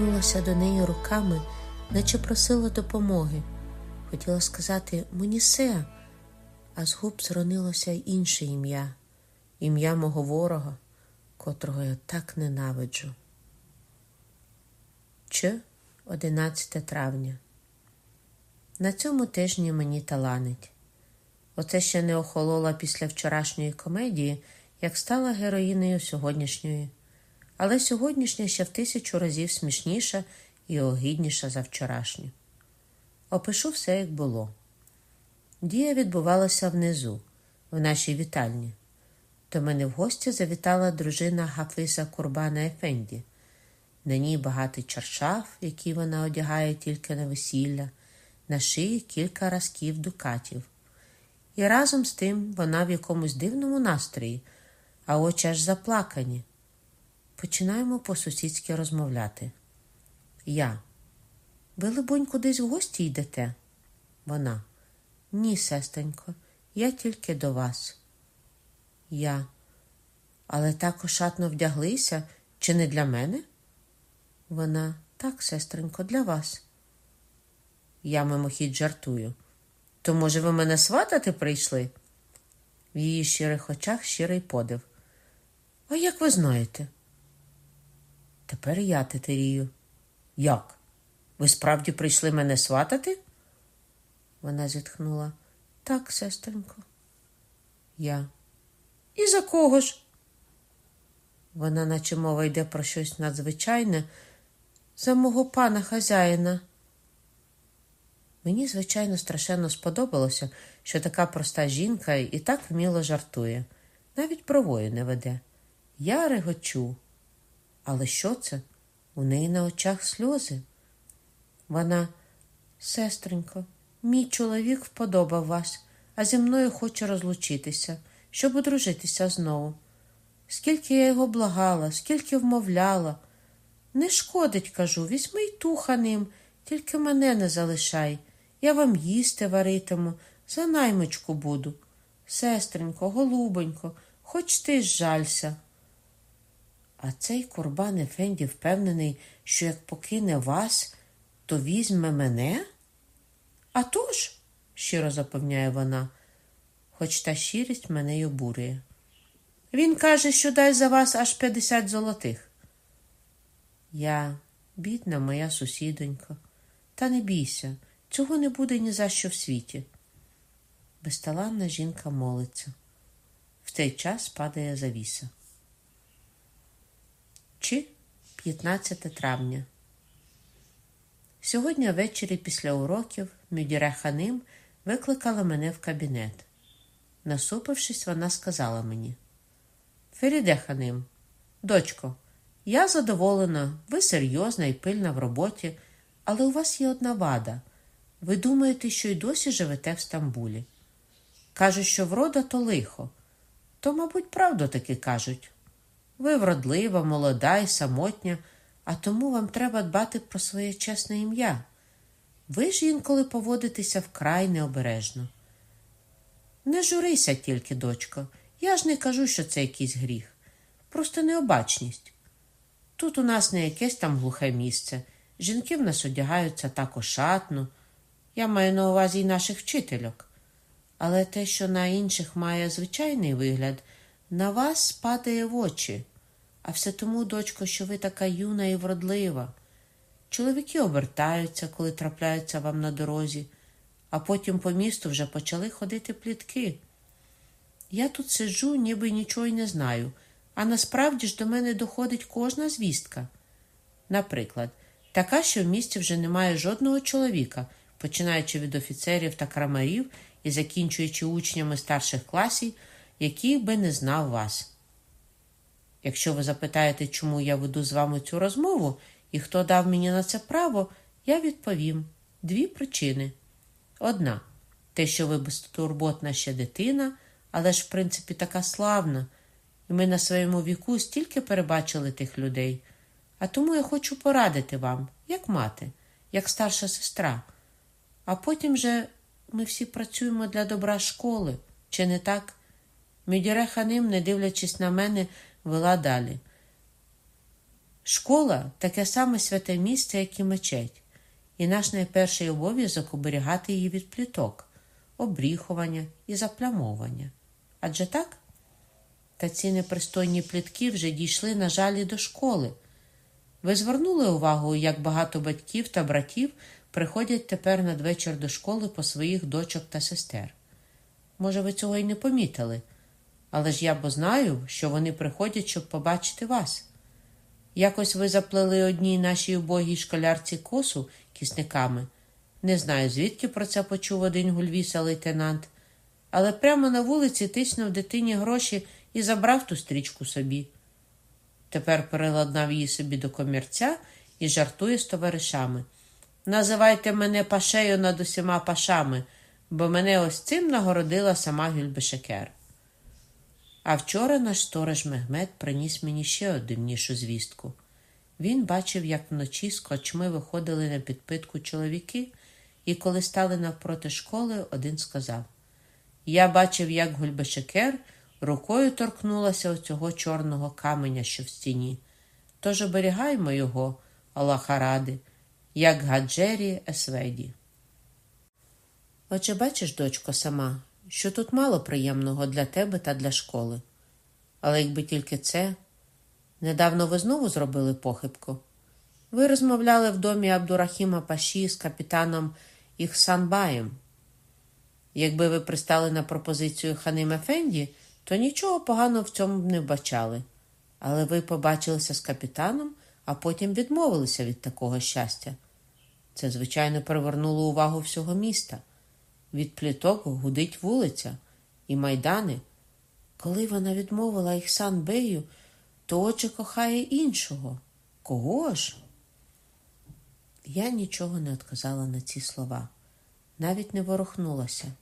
потягнулася до неї руками, наче просила допомоги. Хотіла сказати Мунісе, а з губ зронилося інше ім'я, ім'я мого ворога, котрого я так ненавиджу. Ч. 11 травня. На цьому тижні мені таланить. Оце ще не охолола після вчорашньої комедії, як стала героїнею сьогоднішньої. Але сьогоднішня ще в тисячу разів смішніша і огідніша за вчорашню. Опишу все, як було. Дія відбувалася внизу, в нашій вітальні. До мене в гості завітала дружина Хафиса Курбана Ефенді. На ній багатий чаршаф, який вона одягає тільки на весілля, на шиї кілька разків дукатів. І разом з тим вона в якомусь дивному настрої, а очі аж заплакані. Починаємо по-сусідськи розмовляти. Я. Ви, либонь, кудись в гості йдете? Вона. Ні, сестенько, я тільки до вас. Я. Але так ошатно вдяглися, чи не для мене? Вона. Так, сестренько, для вас. Я мимохідь жартую. То, може, ви мене сватати прийшли? В її щирих очах щирий подив. А як ви знаєте? Тепер я тетерію. Як? Ви справді прийшли мене сватати? Вона зітхнула. Так, сестренько. Я. І за кого ж? Вона, наче мова йде про щось надзвичайне, за мого пана хазяїна. Мені, звичайно, страшенно сподобалося, що така проста жінка і так вміло жартує, навіть бровою не веде. Я регочу. Але що це? У неї на очах сльози. Вона, сестренько, мій чоловік вподобав вас, а зі мною хоче розлучитися, щоб одружитися знову. Скільки я його благала, скільки вмовляла. Не шкодить, кажу, візьми й туха ним, тільки мене не залишай. Я вам їсти варитиму, за наймичку буду. Сестренько, голубонько, хоч ти жалься. А цей Курбан Ефенді впевнений, що як покине вас, то візьме мене? «А тож», – щиро запевняє вона, хоч та щирість мене й обурює. Він каже, що дай за вас аж 50 золотих. Я, бідна моя сусідонько, та не бійся, цього не буде ні за що в світі. Безталанна жінка молиться. В цей час падає завіса. Чи 15 травня. Сьогодні ввечері після уроків Мюдіре Ханим викликала мене в кабінет. Насупившись, вона сказала мені: Феріде Ханим, дочко, я задоволена, ви серйозна і пильна в роботі, але у вас є одна вада. Ви думаєте, що й досі живете в Стамбулі. Кажуть, що врода то лихо. То, мабуть, правду таки кажуть. Ви вродлива, молода і самотня, а тому вам треба дбати про своє чесне ім'я. Ви ж інколи поводитеся вкрай необережно. Не журися тільки, дочко, я ж не кажу, що це якийсь гріх, просто необачність. Тут у нас не якесь там глухе місце. Жінки в нас одягаються так ошатно. Я маю на увазі й наших вчительок. Але те, що на інших має звичайний вигляд, на вас спадає в очі. А все тому, дочко, що ви така юна і вродлива. Чоловіки обертаються, коли трапляються вам на дорозі, а потім по місту вже почали ходити плітки. Я тут сиджу, ніби нічого й не знаю, а насправді ж до мене доходить кожна звістка. Наприклад, така, що в місті вже немає жодного чоловіка, починаючи від офіцерів та крамарів і закінчуючи учнями старших класів, який би не знав вас. Якщо ви запитаєте, чому я веду з вами цю розмову і хто дав мені на це право, я відповім дві причини. Одна те, що ви безтурботна ще дитина, але ж, в принципі, така славна, і ми на своєму віку стільки перебачили тих людей. А тому я хочу порадити вам, як мати, як старша сестра. А потім же ми всі працюємо для добра школи, чи не так? Мідіре Ханим, не дивлячись на мене, вела далі. Школа таке саме святе місце, як і мечеть, і наш найперший обов'язок оберігати її від пліток, обріхування і заплямовування. Адже так? Та ці непристойні плітки вже дійшли, на жаль, до школи. Ви звернули увагу, як багато батьків та братів приходять тепер надвечір до школи по своїх дочок та сестер. Може, ви цього й не помітили, але ж я бо знаю, що вони приходять, щоб побачити вас. Якось ви заплели одній нашій убогій школярці косу кісниками. Не знаю, звідки про це почув один гульвіса лейтенант, але прямо на вулиці тиснув дитині гроші і забрав ту стрічку собі. Тепер переладнав її собі до комірця і жартує з товаришами. Називайте мене пашею над усіма пашами, бо мене ось цим нагородила сама Гюльбешекер. А вчора наш сторож Мехмед приніс мені ще дивнішу звістку. Він бачив, як вночі з кочми виходили на підпитку чоловіки, і коли стали навпроти школи, один сказав: Я бачив, як Гульбешекер рукою торкнулася оцього чорного каменя, що в стіні. Тож оберігаймо його, Аллаха ради, як Гаджері Есведі. Отже, бачиш, дочко, сама, що тут мало приємного для тебе та для школи. Але якби тільки це, недавно ви знову зробили похибку. Ви розмовляли в домі Абдурахіма Паші з капітаном Іхсанбаєм. Якби ви пристали на пропозицію Ханим Ефенді, то нічого поганого в цьому б не вбачали. Але ви побачилися з капітаном, а потім відмовилися від такого щастя. Це, звичайно, привернуло увагу всього міста. Від пліток гудить вулиця і майдани. Коли вона відмовила Іхсан Бею, то очі кохає іншого. Кого ж? Я нічого не відказала на ці слова, навіть не ворухнулася.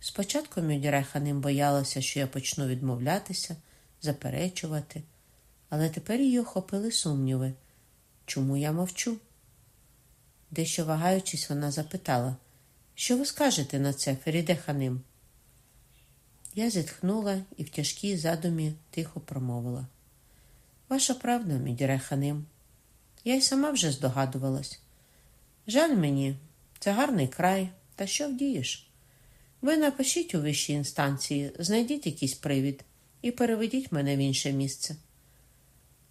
Спочатку Мюдіреха ним боялася, що я почну відмовлятися, заперечувати, але тепер її охопили сумніви. Чому я мовчу? Дещо вагаючись, вона запитала, що ви скажете на це, Феріде Ханим? Я зітхнула і в тяжкій задумі тихо промовила. Ваша правда, Мідіре Ханим. Я й сама вже здогадувалась. Жаль мені, це гарний край, та що вдієш? Ви напишіть у вищій інстанції, знайдіть якийсь привід і переведіть мене в інше місце.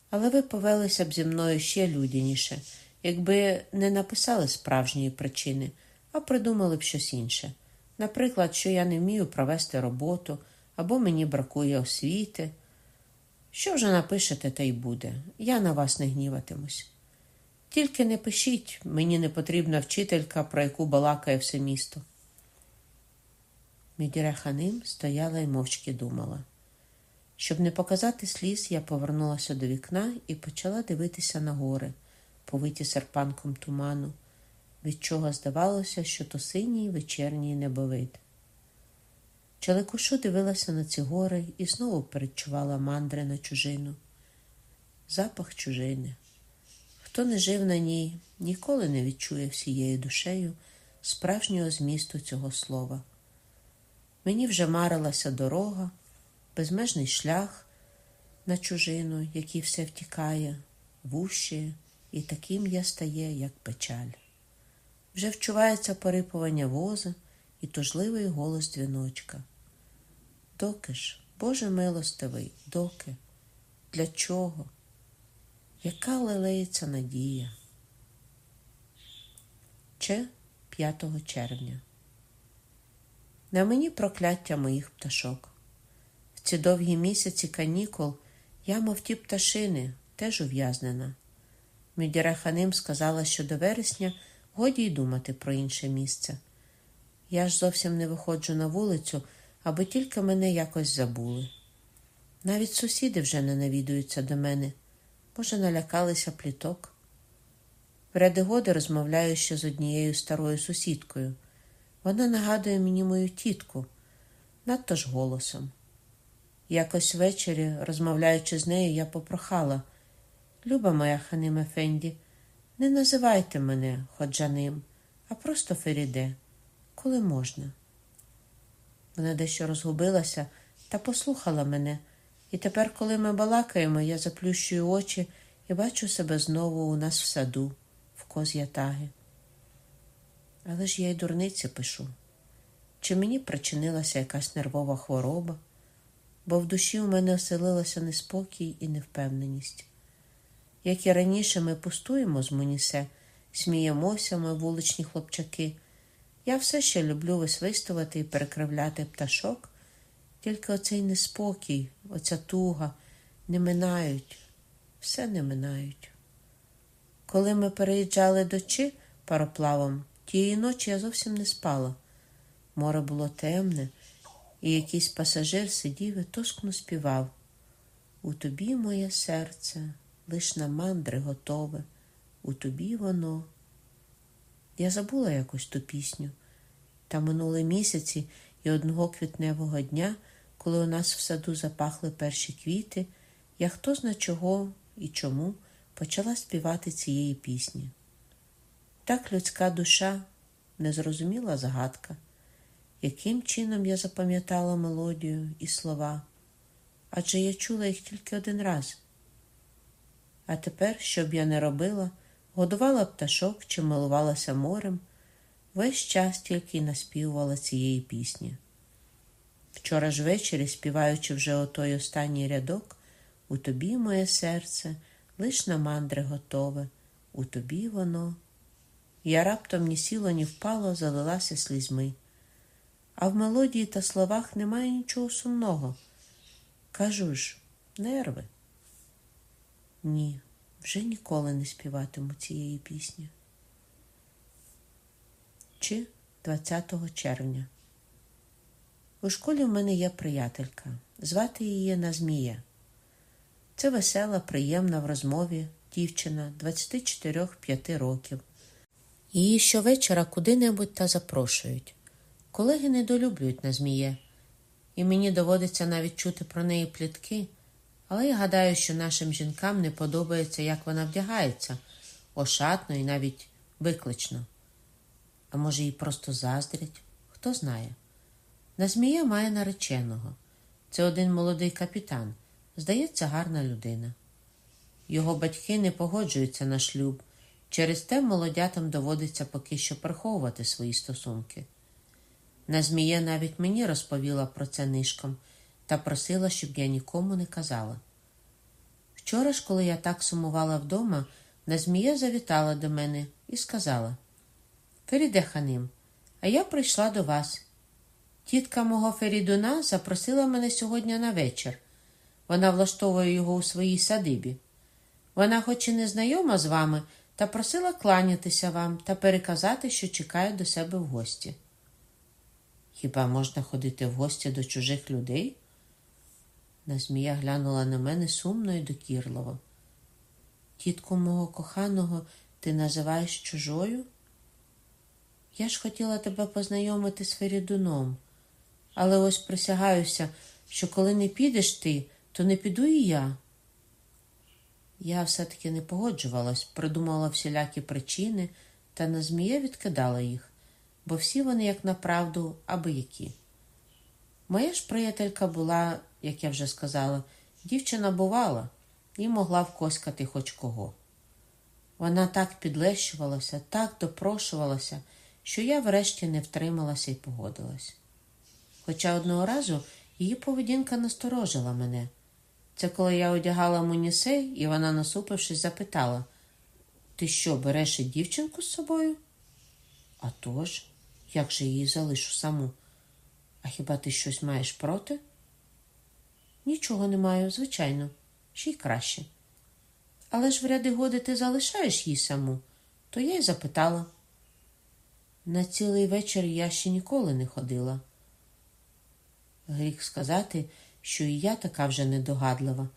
Але ви повелися б зі мною ще людяніше, якби не написали справжньої причини, а придумали б щось інше. Наприклад, що я не вмію провести роботу або мені бракує освіти. Що вже напишете, та й буде. Я на вас не гніватимусь. Тільки не пишіть, мені не потрібна вчителька, про яку балакає все місто. Мідіра Ханим стояла і мовчки думала. Щоб не показати сліз, я повернулася до вікна і почала дивитися на гори, повиті серпанком туману, від чого здавалося, що то синій вечірній небовид. Челекушу дивилася на ці гори і знову передчувала мандри на чужину. Запах чужини. Хто не жив на ній, ніколи не відчує всією душею справжнього змісту цього слова. Мені вже марилася дорога, безмежний шлях на чужину, який все втікає, вущає, і таким я стає, як печаль. Вже вчувається порипування воза і тужливий голос дзвіночка. Доки ж, Боже милостивий, доки? Для чого? Яка лелеється надія? Че 5 червня. На мені прокляття моїх пташок. В ці довгі місяці канікул я, мов ті пташини, теж ув'язнена. Мідіра Ханим сказала, що до вересня годі й думати про інше місце. Я ж зовсім не виходжу на вулицю, аби тільки мене якось забули. Навіть сусіди вже не навідуються до мене, може, налякалися пліток. В ряди годи розмовляю ще з однією старою сусідкою. Вона нагадує мені мою тітку, надто ж голосом. Якось ввечері, розмовляючи з нею, я попрохала Люба моя Ханим Ефенді, не називайте мене ходжаним, а просто Феріде, коли можна. Вона дещо розгубилася та послухала мене, і тепер, коли ми балакаємо, я заплющую очі і бачу себе знову у нас в саду, в коз'ятаги. Але ж я й дурниці пишу. Чи мені причинилася якась нервова хвороба, бо в душі у мене оселилася неспокій і невпевненість. Як і раніше ми пустуємо з Монісе, сміємося, ми вуличні хлопчаки. Я все ще люблю висвистувати і перекривляти пташок, тільки оцей неспокій, оця туга не минають, все не минають. Коли ми переїжджали до Чи пароплавом, тієї ночі я зовсім не спала. Море було темне, і якийсь пасажир сидів і тоскно співав. У тобі моє серце, лиш на мандри готове, у тобі воно. Я забула якось ту пісню. Та минули місяці і одного квітневого дня, коли у нас в саду запахли перші квіти, я хто зна чого і чому почала співати цієї пісні. Так людська душа незрозуміла загадка, яким чином я запам'ятала мелодію і слова, адже я чула їх тільки один раз. А тепер, що б я не робила, годувала пташок чи милувалася морем, весь час тільки й наспівувала цієї пісні. Вчора ж ввечері, співаючи вже отой останній рядок, у тобі, моє серце, лиш на мандри готове, у тобі воно. Я раптом ні сіло, ні впало, залилася слізьми. А в мелодії та словах немає нічого сумного. Кажу ж, нерви. Ні, вже ніколи не співатиму цієї пісні. Чи 20 червня. У школі в мене є приятелька. Звати її Назмія. Це весела, приємна в розмові дівчина 24-5 років. Її щовечора куди-небудь та запрошують. Колеги недолюблюють Назміє, і мені доводиться навіть чути про неї плітки, але я гадаю, що нашим жінкам не подобається, як вона вдягається, ошатно і навіть виклично. А може, їй просто заздрять, хто знає. Назмія має нареченого. Це один молодий капітан. Здається, гарна людина. Його батьки не погоджуються на шлюб, через те молодятам доводиться поки що приховувати свої стосунки. Назмія навіть мені розповіла про це нишком та просила, щоб я нікому не казала. Вчора ж, коли я так сумувала вдома, Назмія завітала до мене і сказала Феріде ханим, а я прийшла до вас. Тітка мого Ферідуна запросила мене сьогодні на вечір. Вона влаштовує його у своїй садибі. Вона, хоч і не знайома з вами, та просила кланятися вам та переказати, що чекає до себе в гості. Хіба можна ходити в гості до чужих людей? Назмія глянула на мене сумно і докірливо. Тітку мого коханого ти називаєш чужою? Я ж хотіла тебе познайомити з Ферідуном, але ось присягаюся, що коли не підеш ти, то не піду і я. Я все-таки не погоджувалась, придумала всілякі причини, та на змія відкидала їх, бо всі вони, як направду, аби які. Моя ж приятелька була, як я вже сказала, дівчина бувала і могла вкоскати хоч кого. Вона так підлещувалася, так допрошувалася, що я врешті не втрималася і погодилась. Хоча одного разу її поведінка насторожила мене. Це коли я одягала Монісей, і вона, насупившись, запитала: Ти що, береш і дівчинку з собою? «А тож, як же її залишу саму? А хіба ти щось маєш проти? Нічого не маю, звичайно, ще й краще. Але ж в ряди годи ти залишаєш її саму, то я й запитала. На цілий вечір я ще ніколи не ходила. Гріх сказати, що і я така вже недогадлива.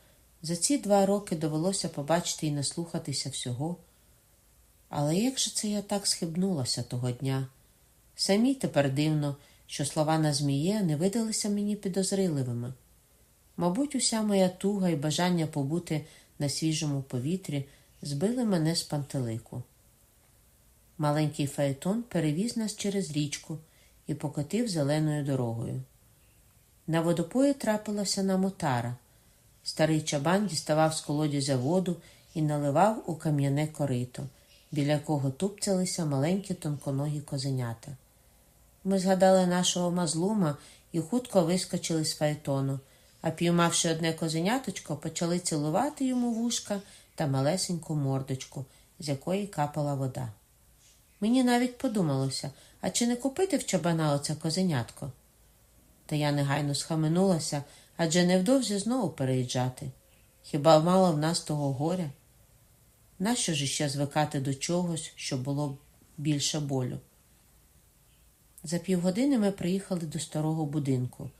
За ці два роки довелося побачити і наслухатися всього. Але як же це я так схибнулася того дня? Самі тепер дивно, що слова на зміє не видалися мені підозріливими. Мабуть, уся моя туга і бажання побути на свіжому повітрі збили мене з пантелику. Маленький фаетон перевіз нас через річку і покотив зеленою дорогою. На водопої трапилася нам отара. Старий чабан діставав з колодязя воду і наливав у кам'яне корито, біля якого тупцялися маленькі тонконогі козенята. Ми згадали нашого мазлума і хутко вискочили з фаетону, а піймавши одне козеняточко, почали цілувати йому вушка та малесеньку мордочку, з якої капала вода. Мені навіть подумалося, а чи не купити в чабана оце козенятко? Та я негайно схаменулася, адже невдовзі знову переїжджати. Хіба мало в нас того горя? Нащо ж іще звикати до чогось, що було більше болю? За півгодини ми приїхали до старого будинку,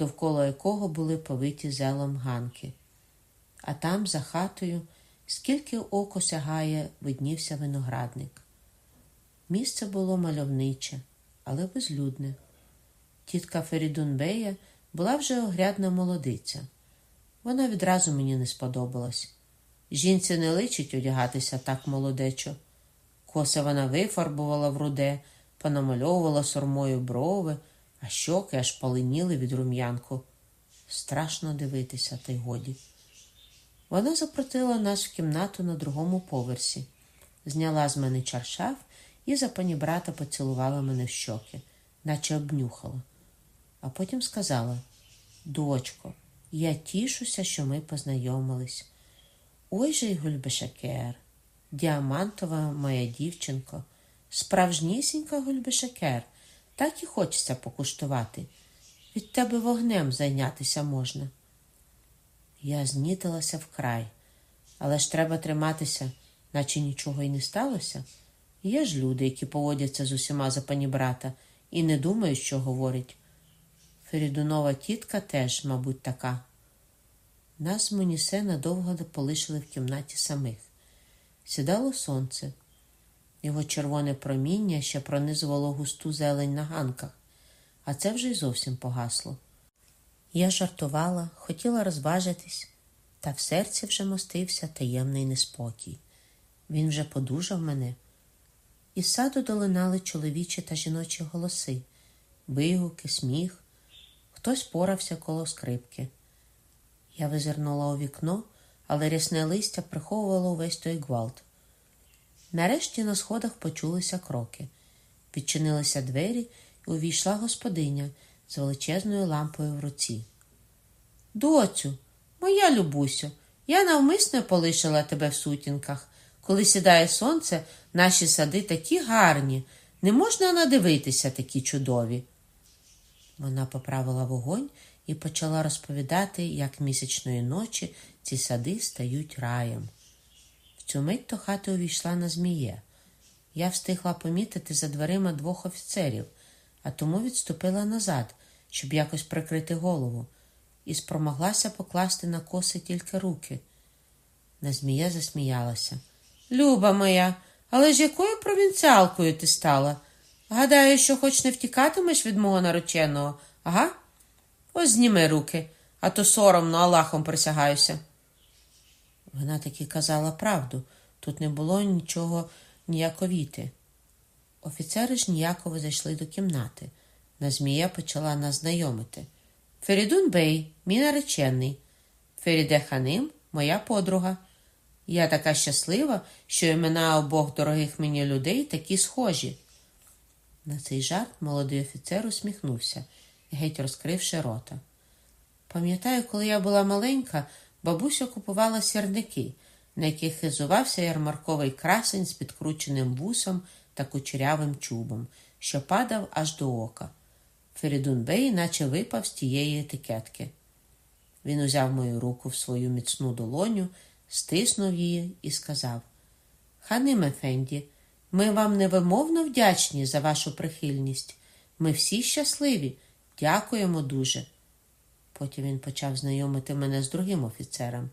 довкола якого були повиті зелом ганки. А там, за хатою, скільки око сягає, виднівся виноградник. Місце було мальовниче, але безлюдне. Тітка Ферідунбея була вже огрядна молодиця. Вона відразу мені не сподобалась. Жінці не личить одягатися так молодечо. Коси вона вифарбувала в руде, понамальовувала сормою брови, а щоки аж полиніли від рум'янку. Страшно дивитися, та й годі. Вона запротила нас в кімнату на другому поверсі, зняла з мене чаршаф і за пані брата поцілувала мене в щоки, наче обнюхала. А потім сказала: Дочко, я тішуся, що ми познайомились. Ой же й гульбешекер, діамантова моя дівчинко, справжнісінька гульбешекер, так і хочеться покуштувати. Від тебе вогнем зайнятися можна. Я знітилася вкрай, але ж треба триматися, наче нічого й не сталося. Є ж люди, які поводяться з усіма за пані брата і не думають, що говорять. Ферідунова тітка теж, мабуть, така. Нас з Монісе надовго полишили в кімнаті самих. Сідало сонце. Його червоне проміння ще пронизувало густу зелень на ганках, а це вже й зовсім погасло. Я жартувала, хотіла розважитись, та в серці вже мостився таємний неспокій. Він вже подужав мене. Із саду долинали чоловічі та жіночі голоси, вигуки, сміх. Хтось порався коло скрипки. Я визирнула у вікно, але рясне листя приховувало увесь той гвалт. Нарешті на сходах почулися кроки. Відчинилися двері і увійшла господиня з величезною лампою в руці. Доцю, моя любусю, я навмисно полишила тебе в сутінках. Коли сідає сонце, наші сади такі гарні, не можна надивитися такі чудові. Вона поправила вогонь і почала розповідати, як місячної ночі ці сади стають раєм. Цю мить до хати увійшла на зміє. Я встигла помітити за дверима двох офіцерів, а тому відступила назад, щоб якось прикрити голову, і спромоглася покласти на коси тільки руки. На змія засміялася. Люба моя, але ж якою провінціалкою ти стала? Гадаю, що хоч не втікатимеш від мого нареченого, ага? Ось зніми руки, а то соромно Аллахом присягаюся. Вона таки казала правду, тут не було нічого ніяковіти. Офіцери ж ніяково зайшли до кімнати. На змія почала нас знайомити. Ферідун Бей, мій наречений. Феріде Ханим, моя подруга. Я така щаслива, що імена обох дорогих мені людей такі схожі. На цей жарт молодий офіцер усміхнувся, геть розкривши рота. Пам'ятаю, коли я була маленька, бабуся купувала сірники, на яких хизувався ярмарковий красень з підкрученим вусом та кучерявим чубом, що падав аж до ока. Ферідунбей наче випав з тієї етикетки. Він узяв мою руку в свою міцну долоню, стиснув її і сказав Ханим Ефенді, ми вам невимовно вдячні за вашу прихильність. Ми всі щасливі, дякуємо дуже. Потім він почав знайомити мене з другим офіцером.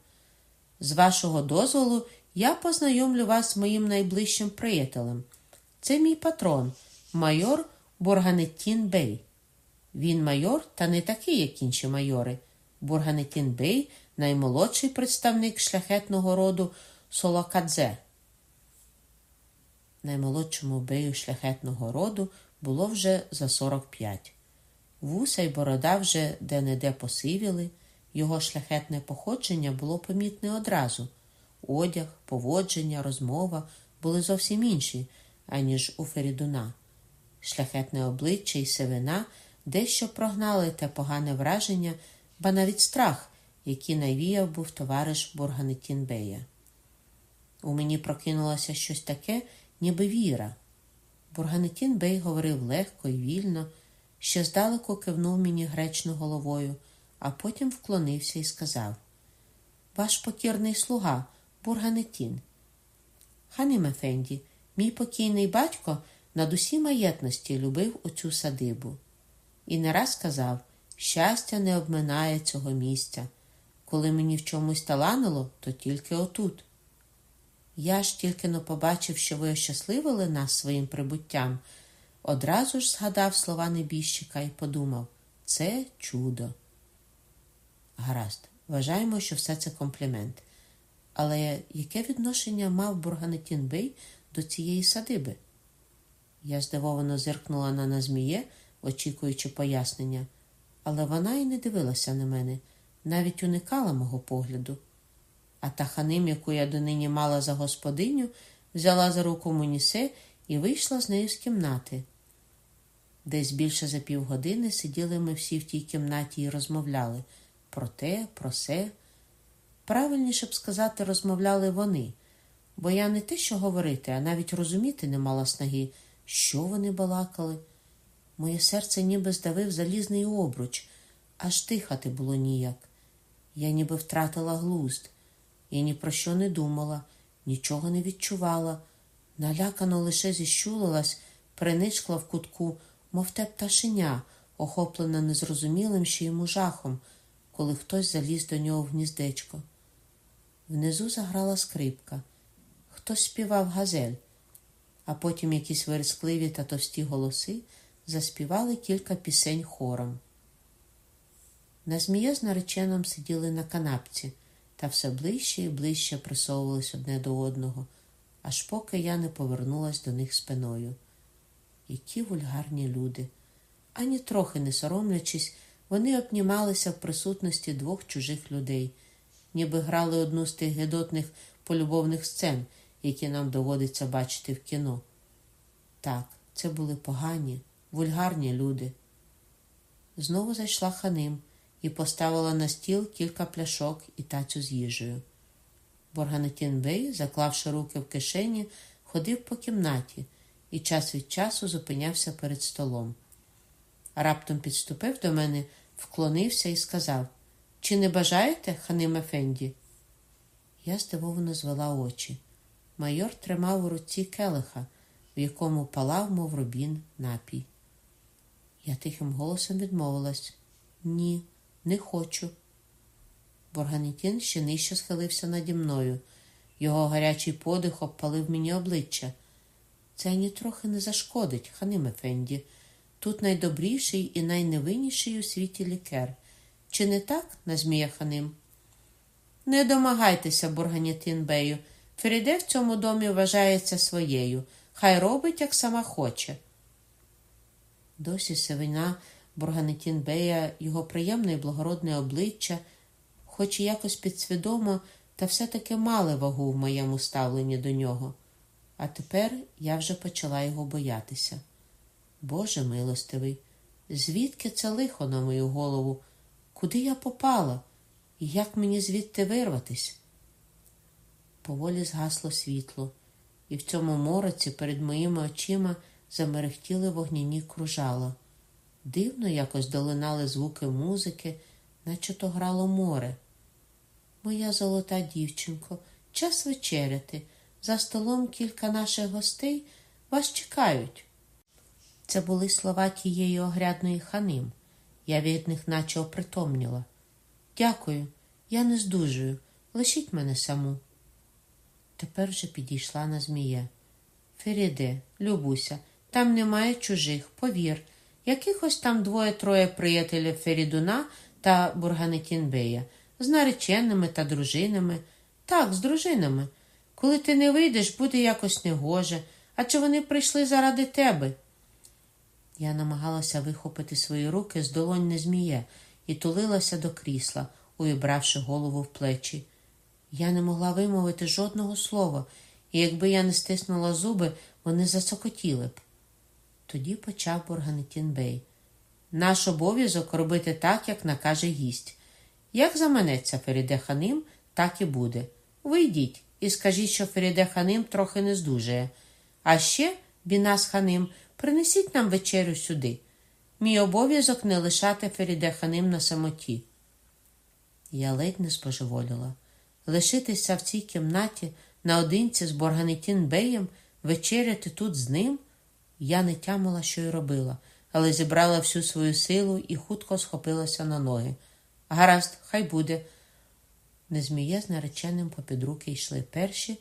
З вашого дозволу, я познайомлю вас з моїм найближчим приятелем. Це мій патрон, майор Бурганеттін Бей. Він майор, та не такий, як інші майори. Бурганеттін Бей наймолодший представник шляхетного роду Солокадзе. Наймолодшому бею шляхетного роду було вже за 45. Вуса й борода вже де-не-де посивіли, його шляхетне походження було помітне одразу. одяг, поводження, розмова були зовсім інші, аніж у Ферідуна. Шляхетне обличчя і сивина дещо прогнали те погане враження, ба навіть страх, який навіяв був товариш Бурганетінбея. У мені прокинулося щось таке, ніби віра. Бурганетін Бей говорив легко і вільно, ще здалеку кивнув мені гречно головою, а потім вклонився і сказав Ваш покірний слуга, Бурганетін. Ханім Ефенді, мій покійний батько над усі маєтності любив оцю садибу. І не раз казав щастя не обминає цього місця. Коли мені в чомусь таланило, то тільки отут. Я ж тільки но побачив, що ви ощасливили нас своїм прибуттям, одразу ж згадав слова небіжчика і подумав це чудо. Гаразд, вважаємо, що все це комплімент. Але яке відношення мав Бурганетін Бей до цієї садиби? Я здивовано зиркнула на Назміє, очікуючи пояснення, але вона й не дивилася на мене, навіть уникала мого погляду. А та ханим, яку я донині мала за господиню, взяла за руку Мунісе і вийшла з нею з кімнати. Десь більше за півгодини сиділи ми всі в тій кімнаті і розмовляли про те, про се. Правильніше б сказати, розмовляли вони, бо я не те, що говорити, а навіть розуміти не мала снаги, що вони балакали. Моє серце ніби здавив залізний обруч, аж дихати було ніяк. Я ніби втратила глузд. Я ні про що не думала, нічого не відчувала, налякано лише зіщулилась, приничкла в кутку, мов те пташеня, охоплена незрозумілим ще йому жахом, коли хтось заліз до нього в гніздечко. Внизу заграла скрипка, хтось співав газель, а потім якісь верескливі та товсті голоси заспівали кілька пісень хором. На змія з нареченим сиділи на канапці та все ближче і ближче присовувались одне до одного, аж поки я не повернулась до них спиною. Які вульгарні люди. Ані трохи не соромлячись, вони обнімалися в присутності двох чужих людей, ніби грали одну з тих гидотних полюбовних сцен, які нам доводиться бачити в кіно. Так, це були погані, вульгарні люди. Знову зайшла ханим і поставила на стіл кілька пляшок і тацю з їжею. Борганетін Бей, заклавши руки в кишені, ходив по кімнаті і час від часу зупинявся перед столом. Раптом підступив до мене, вклонився і сказав Чи не бажаєте, ханим Ефенді? Я здивовано звела очі. Майор тримав у руці келиха, в якому палав, мов рубін, напій. Я тихим голосом відмовилась ні, не хочу. Борганітін ще нижче схилився наді мною. Його гарячий подих обпалив мені обличчя. Це ані трохи не зашкодить, ханим Ефенді. Тут найдобріший і найневинніший у світі лікер. Чи не так, Назмія ханим? Не домагайтеся, Бурганітин Бею. Феріде в цьому домі вважається своєю. Хай робить, як сама хоче. Досі сивина Бурганетін Бея, його приємне і благородне обличчя, хоч і якось підсвідомо, та все-таки мали вагу в моєму ставленні до нього. А тепер я вже почала його боятися. Боже милостивий, звідки це лихо на мою голову? Куди я попала? І як мені звідти вирватись? Поволі згасло світло, і в цьому мороці перед моїми очима замерехтіли вогняні кружала. Дивно якось долинали звуки музики, наче то грало море. Моя золота дівчинко, час вечеряти. За столом кілька наших гостей вас чекають. Це були слова тієї огрядної ханим. Я від них наче опритомніла. Дякую, я не здужую. Лишіть мене саму. Тепер вже підійшла на змія. Феріде, Любуся, там немає чужих, повір якихось там двоє-троє приятелів Ферідуна та Бурганетінбея, з нареченими та дружинами. Так, з дружинами. Коли ти не вийдеш, буде якось негоже, адже вони прийшли заради тебе. Я намагалася вихопити свої руки з долонь не зміє і тулилася до крісла, увібравши голову в плечі. Я не могла вимовити жодного слова, і якби я не стиснула зуби, вони засокотіли б. Тоді почав Бурганеттін Бей. Наш обов'язок робити так, як накаже гість. Як заманеться Феріде Ханим, так і буде. Вийдіть і скажіть, що Феріде Ханим трохи не здужає. А ще, Бінас Ханим, принесіть нам вечерю сюди. Мій обов'язок не лишати Феріде Ханим на самоті. Я ледь не збожеволіла. Лишитися в цій кімнаті наодинці з Борганетін Беєм, вечеряти тут з ним. Я не тямила, що й робила, але зібрала всю свою силу і хутко схопилася на ноги. Гаразд, хай буде. Незміє з нареченим попід руки йшли перші,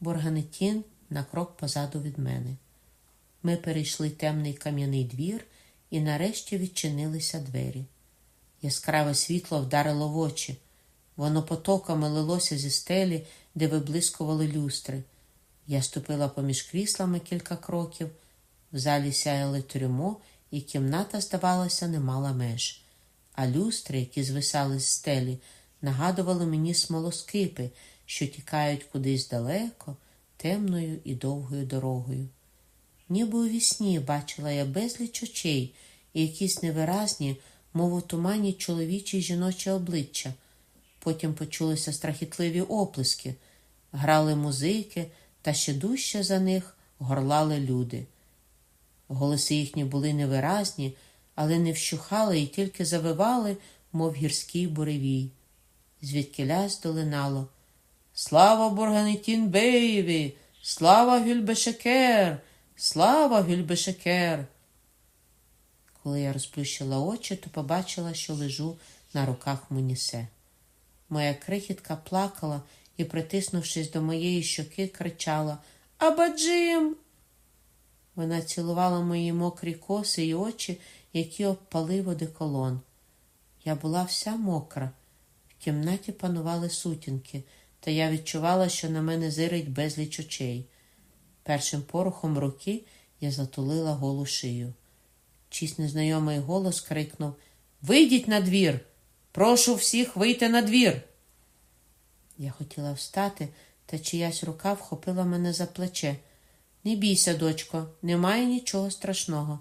Борганетін на крок позаду від мене. Ми перейшли темний кам'яний двір і нарешті відчинилися двері. Яскраве світло вдарило в очі. Воно потоками лилося зі стелі, де виблискували люстри. Я ступила поміж кріслами кілька кроків. В залі сяяли трюмо, і кімната, здавалося, не мала меж. А люстри, які звисали з стелі, нагадували мені смолоскипи, що тікають кудись далеко, темною і довгою дорогою. Ніби у вісні бачила я безліч очей і якісь невиразні, мов у тумані чоловічі й жіночі обличчя. Потім почулися страхітливі оплески, грали музики, та ще дужче за них горлали люди. Голоси їхні були невиразні, але не вщухали і тільки завивали, мов гірський буревій. Звідки долинало Слава Бурганетін Беєві! Слава Гюльбешекер! Слава Гюльбешекер! Коли я розплющила очі, то побачила, що лежу на руках Мунісе. Моя крихітка плакала і, притиснувшись до моєї щоки, кричала Абаджим! Вона цілувала мої мокрі коси і очі, які обпалив одеколон. Я була вся мокра. В кімнаті панували сутінки, та я відчувала, що на мене зирить безліч очей. Першим порухом руки я затулила голу шию. Чийсь незнайомий голос крикнув Вийдіть на двір! Прошу всіх вийти на двір. Я хотіла встати, та чиясь рука вхопила мене за плече. Не бійся, дочко, немає нічого страшного.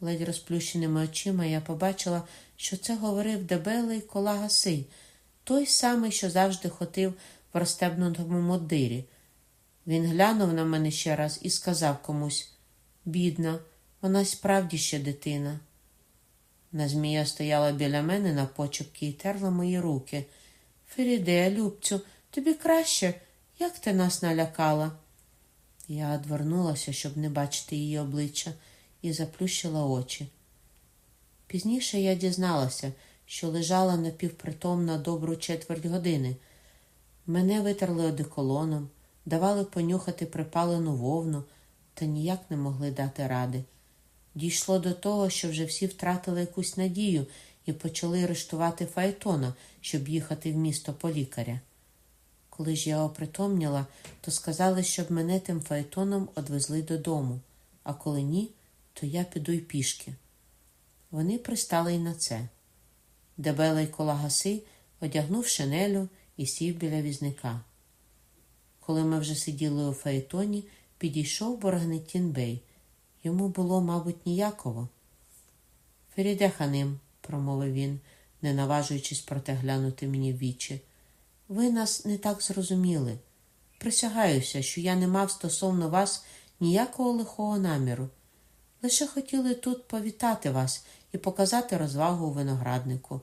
Ледь розплющеними очима я побачила, що це говорив дебелий колага Сий, той самий, що завжди ходив в розстебнутому модирі. Він глянув на мене ще раз і сказав комусь бідна, вона справді ще дитина. Назмія стояла біля мене на почепки і терла мої руки. Феріде, Любцю, тобі краще, як ти нас налякала? Я одвернулася, щоб не бачити її обличчя, і заплющила очі. Пізніше я дізналася, що лежала напівпритомна добру четверть години. Мене витерли одеколоном, давали понюхати припалену вовну, та ніяк не могли дати ради. Дійшло до того, що вже всі втратили якусь надію і почали арештувати Фаетона, щоб їхати в місто по лікаря. Коли ж я опритомніла, то сказали, щоб мене тим фаетоном одвезли додому, а коли ні, то я піду й пішки. Вони пристали й на це. Дебелий колагаси одягнув шинелю і сів біля візника. Коли ми вже сиділи у фаетоні, підійшов Боргнетін Бей. Йому було, мабуть, ніяково. Феріде ханим, промовив він, не наважуючись проте глянути мені в вічі. Ви нас не так зрозуміли. Присягаюся, що я не мав стосовно вас ніякого лихого наміру. Лише хотіли тут повітати вас і показати розвагу у винограднику.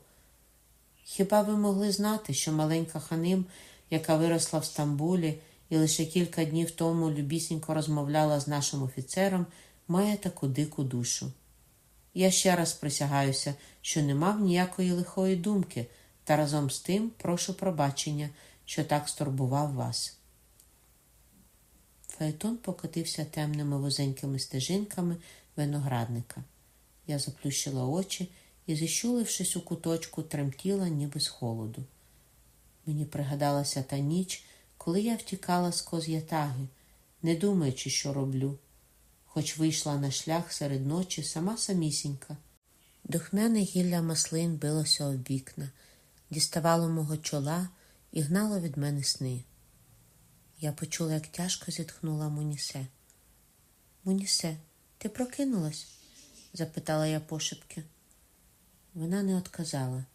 Хіба ви могли знати, що маленька ханим, яка виросла в Стамбулі і лише кілька днів тому любісінько розмовляла з нашим офіцером, має таку дику душу? Я ще раз присягаюся, що не мав ніякої лихої думки, та разом з тим прошу пробачення, що так стурбував вас. Фаетон покотився темними вузенькими стежинками виноградника. Я заплющила очі і, зіщулившись у куточку, тремтіла, ніби з холоду. Мені пригадалася та ніч, коли я втікала з коз'ятаги, не думаючи, що роблю, хоч вийшла на шлях серед ночі сама самісінька. Духмяне гілля маслин билося об вікна, діставало мого чола і гнало від мене сни. Я почула, як тяжко зітхнула Мунісе. Мунісе, ти прокинулась? запитала я пошепки. Вона не отказала,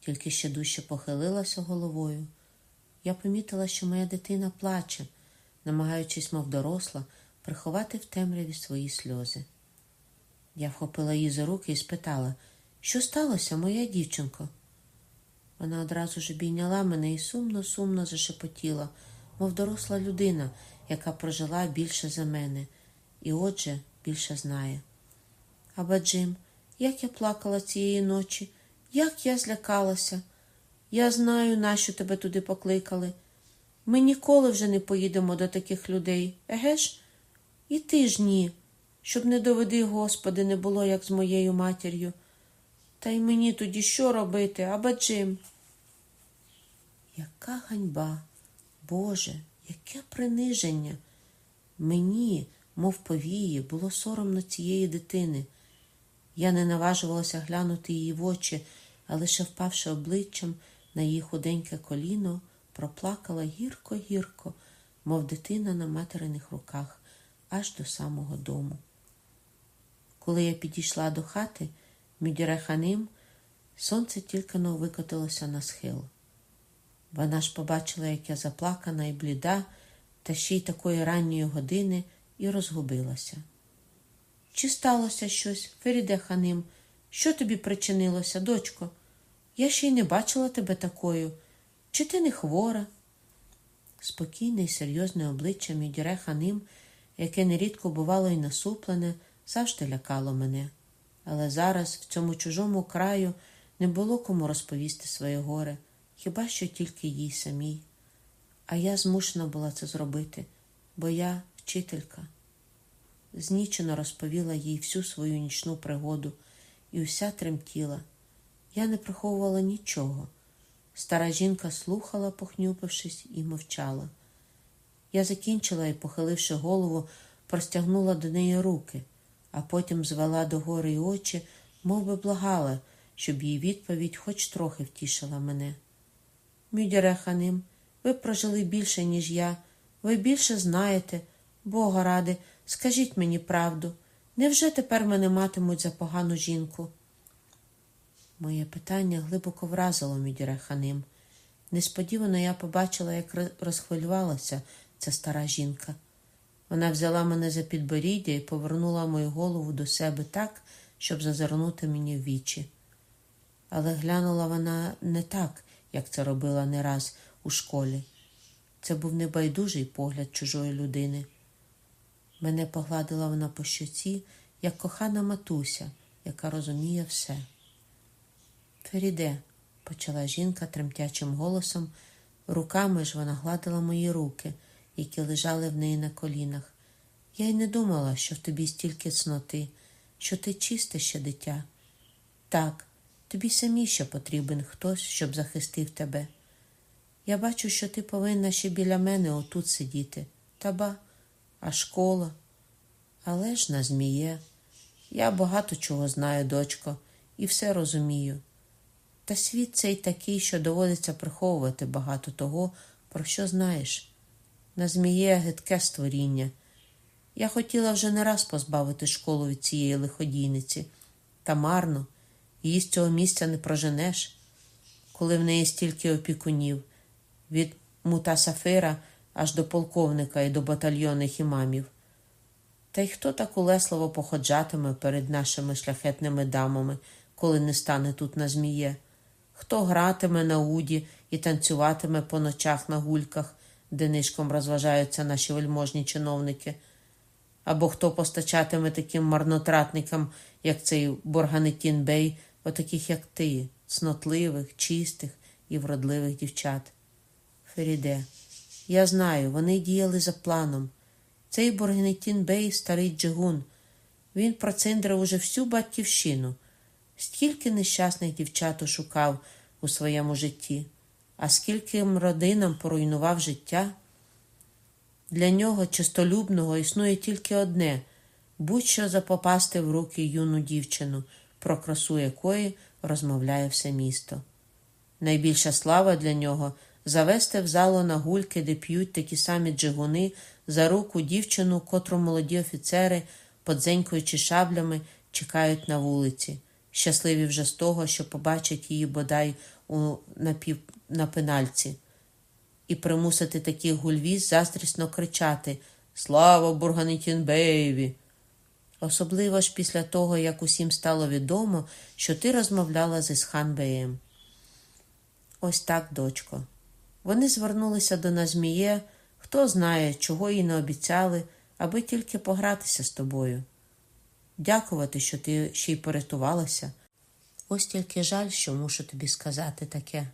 тільки ще дужче похилилася головою. Я помітила, що моя дитина плаче, намагаючись, мов доросла, приховати в темряві свої сльози. Я вхопила її за руки і спитала, що сталося, моя дівчинко? Вона одразу ж обійняла мене і сумно-сумно зашепотіла, мов доросла людина, яка прожила більше за мене, і отже більше знає. Аба Джим, як я плакала цієї ночі, як я злякалася. Я знаю, нащо тебе туди покликали. Ми ніколи вже не поїдемо до таких людей, еге ж? І ти ж ні, щоб не доведи, Господи, не було, як з моєю матір'ю. Та й мені тоді що робити, аба Джим? Яка ганьба, Боже, яке приниження. Мені, мов повії, було соромно цієї дитини. Я не наважувалася глянути її в очі, а лише впавши обличчям на її худеньке коліно, проплакала гірко-гірко, мов дитина на материних руках, аж до самого дому. Коли я підійшла до хати, Мідіреханим, сонце тільки но викотилося на схил. Вона ж побачила, як я заплакана і бліда, та ще й такої ранньої години, і розгубилася. Чи сталося щось, Феріде ханим? Що тобі причинилося, дочко? Я ще й не бачила тебе такою. Чи ти не хвора? Спокійне й серйозне обличчя Мідіре ханим, яке нерідко бувало й насуплене, завжди лякало мене. Але зараз, в цьому чужому краю, не було кому розповісти своє горе, хіба що тільки їй самій. А я змушена була це зробити, бо я вчителька. Знічено розповіла їй всю свою нічну пригоду і уся тремтіла. Я не приховувала нічого. Стара жінка слухала, похнюпившись, і мовчала. Я закінчила і, похиливши голову, простягнула до неї руки, а потім звела догори й очі, мов би благала, щоб її відповідь хоч трохи втішила мене. Мюдяре ханим, ви прожили більше, ніж я, ви більше знаєте, Бога ради, скажіть мені правду, невже тепер мене матимуть за погану жінку? Моє питання глибоко вразило Мюдяре ханим. Несподівано я побачила, як розхвилювалася ця стара жінка. Вона взяла мене за підборіддя і повернула мою голову до себе так, щоб зазирнути мені в вічі. Але глянула вона не так, як це робила не раз у школі. Це був небайдужий погляд чужої людини. Мене погладила вона по щоці, як кохана матуся, яка розуміє все. Феріде, почала жінка тремтячим голосом, руками ж вона гладила мої руки, які лежали в неї на колінах. Я й не думала, що в тобі стільки цноти, що ти чисте ще дитя. Так, тобі самі ще потрібен хтось, щоб захистив тебе. Я бачу, що ти повинна ще біля мене отут сидіти. Та ба, а школа. Але ж на зміє. Я багато чого знаю, дочко, і все розумію. Та світ цей такий, що доводиться приховувати багато того, про що знаєш. На зміє гидке створіння. Я хотіла вже не раз позбавити школу від цієї лиходійниці, та марно, її з цього місця не проженеш, коли в неї стільки опікунів, від мута Сафира аж до полковника і до батальйонних імамів. Та й хто так улесливо походжатиме перед нашими шляхетними дамами, коли не стане тут на зміє? Хто гратиме на уді і танцюватиме по ночах на гульках, де нишком розважаються наші вельможні чиновники? Або хто постачатиме таким марнотратникам, як цей Борганетін Бей, отаких, як ти, цнотливих, чистих і вродливих дівчат? Феріде, я знаю, вони діяли за планом. Цей Борганетін Бей старий джигун. Він проциндрив уже всю батьківщину. Стільки нещасних дівчат шукав у своєму житті, а скільки родинам поруйнував життя. Для нього, чистолюбного, існує тільки одне будь-що запопасти в руки юну дівчину, про красу якої розмовляє все місто. Найбільша слава для нього завести в залу на гульки, де п'ють такі самі джигуни, за руку дівчину, котру молоді офіцери, подзенькуючи шаблями, чекають на вулиці, щасливі вже з того, що побачать її бодай у напів... на пенальці, і примусити таких гульвіз заздрісно кричати Слава Бурганітінбеєві! Особливо ж після того, як усім стало відомо, що ти розмовляла з Ісхан Беєм. Ось так, дочко. Вони звернулися до Назміє, хто знає, чого їй не обіцяли, аби тільки погратися з тобою. Дякувати, що ти ще й порятувалася. Ось тільки жаль, що мушу тобі сказати таке.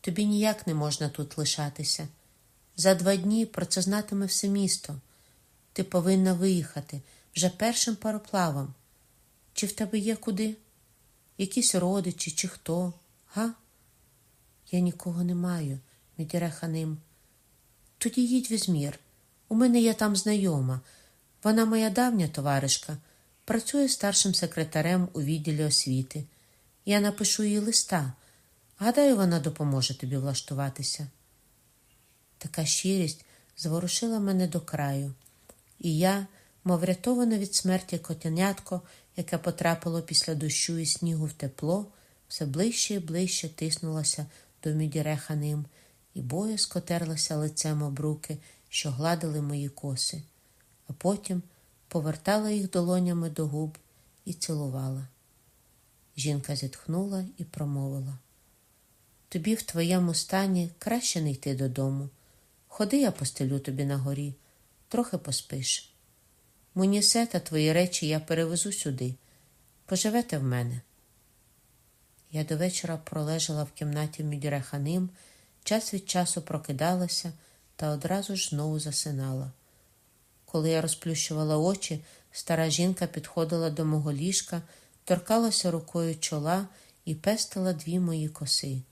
Тобі ніяк не можна тут лишатися. За два дні про це знатиме все місто. Ти повинна виїхати вже першим пароплавом. Чи в тебе є куди? Якісь родичі, чи хто? Га? Я нікого не маю, Мідіре Ханим. Тоді їдь в Ізмір. У мене є там знайома. Вона моя давня товаришка, працює старшим секретарем у відділі освіти. Я напишу їй листа. Гадаю, вона допоможе тобі влаштуватися. Така щирість зворушила мене до краю, і я, мов рятована від смерті котянятко, яке потрапило після дощу і снігу в тепло, все ближче і ближче тиснулася до Мідіреха ним і боязко терлася лицем об руки, що гладили мої коси, а потім повертала їх долонями до губ і цілувала. Жінка зітхнула і промовила тобі в твоєму стані краще не йти додому. Ходи, я постелю тобі на горі, трохи поспиш. Мунісе та твої речі я перевезу сюди. Поживете в мене. Я до вечора пролежала в кімнаті Мідіреханим, час від часу прокидалася та одразу ж знову засинала. Коли я розплющувала очі, стара жінка підходила до мого ліжка, торкалася рукою чола і пестила дві мої коси.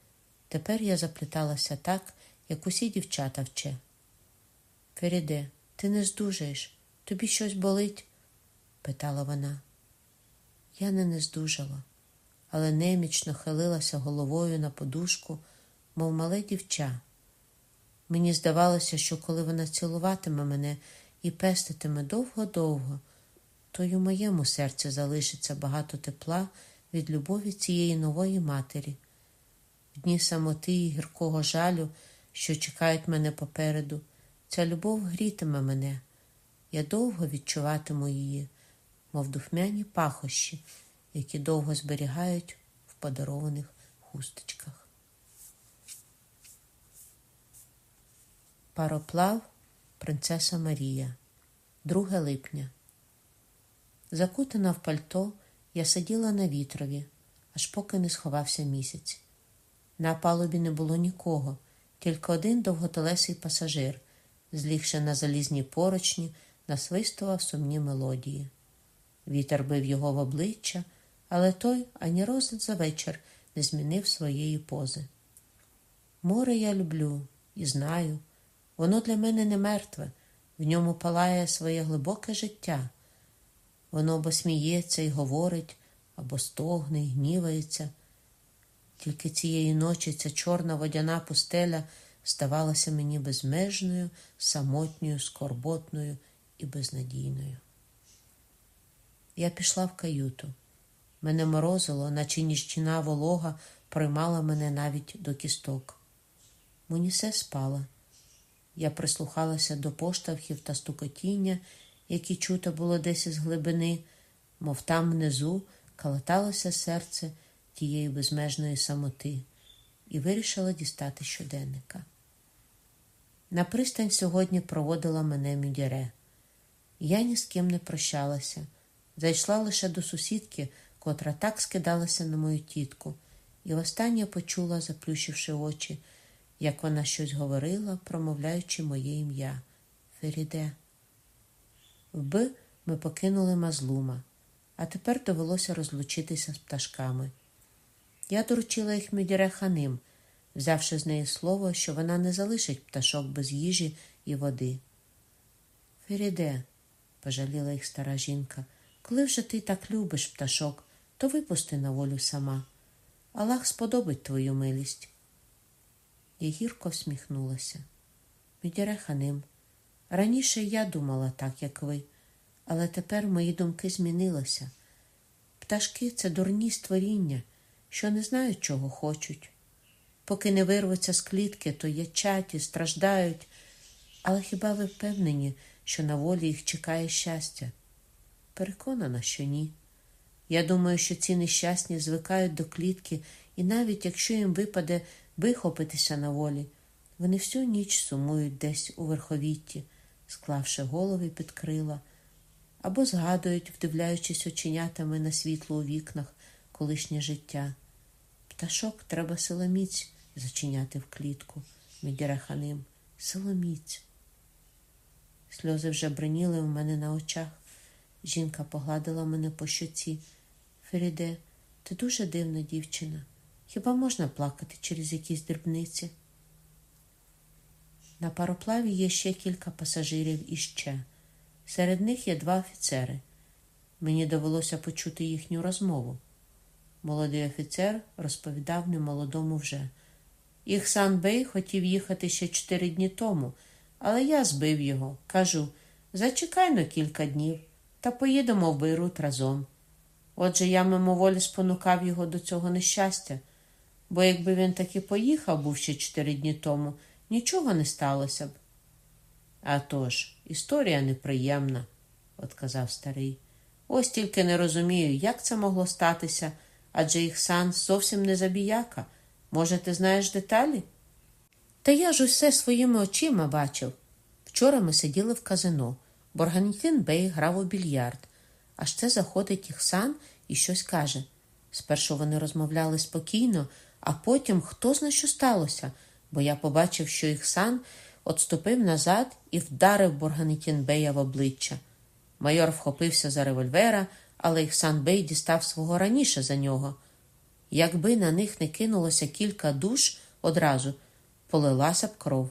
Тепер я запліталася так, як усі дівчата вче. Феріде, ти не здужаєш, тобі щось болить? питала вона. Я не не здужала, але немічно хилилася головою на подушку, мов мале дівча. Мені здавалося, що коли вона цілуватиме мене і пеститиме довго-довго, то й у моєму серці залишиться багато тепла від любові цієї нової матері в дні самоти і гіркого жалю, що чекають мене попереду, ця любов грітиме мене. Я довго відчуватиму її, мов духмяні пахощі, які довго зберігають в подарованих хусточках. Пароплав Принцеса Марія, 2 липня. Закутана в пальто, я сиділа на вітрові, аж поки не сховався місяць. На палубі не було нікого, тільки один довготелесий пасажир, злігши на залізні поручні, насвистував сумні мелодії. Вітер бив його в обличчя, але той ані розгляд за вечір не змінив своєї пози. Море я люблю і знаю, воно для мене не мертве, в ньому палає своє глибоке життя. Воно або сміється і говорить, або стогне і гнівається. Тільки цієї ночі ця чорна водяна пустеля здавалася мені безмежною, самотньою, скорботною і безнадійною. Я пішла в каюту. Мене морозило, наче ніщина волога приймала мене навіть до кісток. Монісе спала. Я прислухалася до поштовхів та стукотіння, які чуто було десь із глибини, мов там внизу калаталося серце тієї безмежної самоти і вирішила дістати щоденника. На пристань сьогодні проводила мене мідіре. Я ні з ким не прощалася, зайшла лише до сусідки, котра так скидалася на мою тітку, і востаннє почула, заплющивши очі, як вона щось говорила, промовляючи моє ім'я Феріде. В ми покинули мазлума, а тепер довелося розлучитися з пташками. Я доручила їх Мюдіре ханим, взявши з неї слово, що вона не залишить пташок без їжі і води. Феріде, пожаліла їх стара жінка, коли вже ти так любиш пташок, то випусти на волю сама. Аллах сподобить твою милість. Я гірко всміхнулася. Мідіре ханим, раніше я думала так, як ви, але тепер мої думки змінилися. Пташки це дурні створіння, що не знають, чого хочуть. Поки не вирвуться з клітки, то ячать і страждають. Але хіба ви впевнені, що на волі їх чекає щастя? Переконана, що ні. Я думаю, що ці нещасні звикають до клітки, і навіть якщо їм випаде вихопитися на волі, вони всю ніч сумують десь у верховітті, склавши голови під крила, або згадують, вдивляючись оченятами на світло у вікнах колишнє життя. Пташок треба силоміць зачиняти в клітку, Мідіраханим, силоміць. Сльози вже бриніли у мене на очах. Жінка погладила мене по щоці. Феріде, ти дуже дивна дівчина. Хіба можна плакати через якісь дрібниці? На пароплаві є ще кілька пасажирів іще. Серед них є два офіцери. Мені довелося почути їхню розмову. Молодий офіцер розповідав немолодому вже. Іхсан Бей хотів їхати ще чотири дні тому, але я збив його. Кажу зачекай на кілька днів та поїдемо в Бейрут разом. Отже, я мимоволі спонукав його до цього нещастя, бо якби він таки поїхав був ще чотири дні тому, нічого не сталося б. «А тож, історія неприємна, отказав старий. Ось тільки не розумію, як це могло статися, адже їх сан зовсім не забіяка. Може, ти знаєш деталі? Та я ж усе своїми очима бачив. Вчора ми сиділи в казино. Борганітин Бей грав у більярд, аж це заходить їх сан і щось каже. Спершу вони розмовляли спокійно, а потім хто зна, що сталося, бо я побачив, що їх сан отступив назад і вдарив Борганітін Бея в обличчя. Майор вхопився за револьвера, але Ігсан Бей дістав свого раніше за нього. Якби на них не кинулося кілька душ одразу, полилася б кров.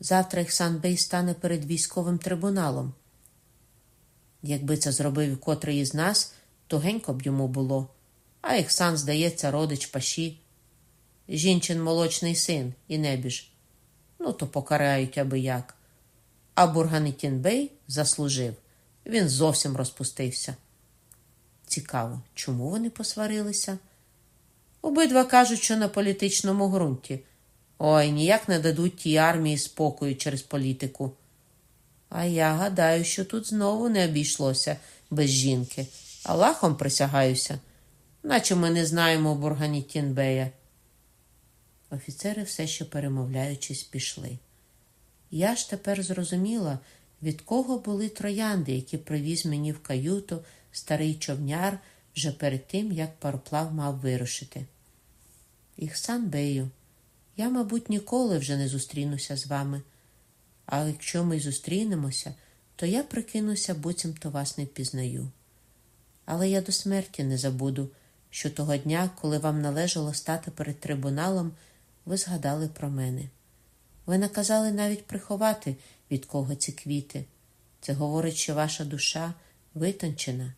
Завтра Ігсан Бей стане перед військовим трибуналом. Якби це зробив котрий із нас, то генько б йому було. А Ігсан, здається, родич паші. Жінчин молочний син і небіж. Ну, то покарають аби як. А Бурганитін Бей заслужив. Він зовсім розпустився. Цікаво, чому вони посварилися? Обидва кажуть, що на політичному ґрунті. Ой, ніяк не дадуть тій армії спокою через політику. А я гадаю, що тут знову не обійшлося без жінки. Аллахом присягаюся, наче ми не знаємо Бурганітінбея. Офіцери все ще перемовляючись, пішли. Я ж тепер зрозуміла, від кого були троянди, які привіз мені в каюту старий човняр вже перед тим, як пароплав мав вирушити. Іхсан Бею, я, мабуть, ніколи вже не зустрінуся з вами, а якщо ми зустрінемося, то я прикинуся, буцімто вас не пізнаю. Але я до смерті не забуду, що того дня, коли вам належало стати перед трибуналом, ви згадали про мене. Ви наказали навіть приховати, від кого ці квіти. Це говорить, що ваша душа витончена.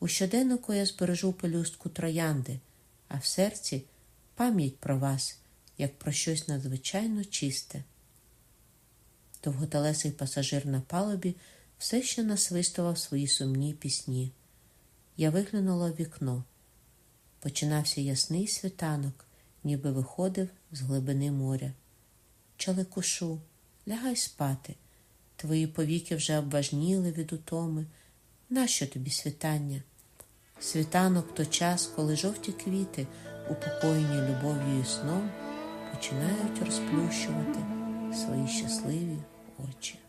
У щоденнику я збережу пелюстку троянди, а в серці пам'ять про вас, як про щось надзвичайно чисте. Довготелесий пасажир на палубі все ще насвистував свої сумні пісні. Я виглянула в вікно. Починався ясний світанок, ніби виходив з глибини моря. Чалекушу, лягай спати. Твої повіки вже обважніли від утоми. Нащо тобі світання? Світанок то час, коли жовті квіти, упокоєні любов'ю і сном, починають розплющувати свої щасливі очі.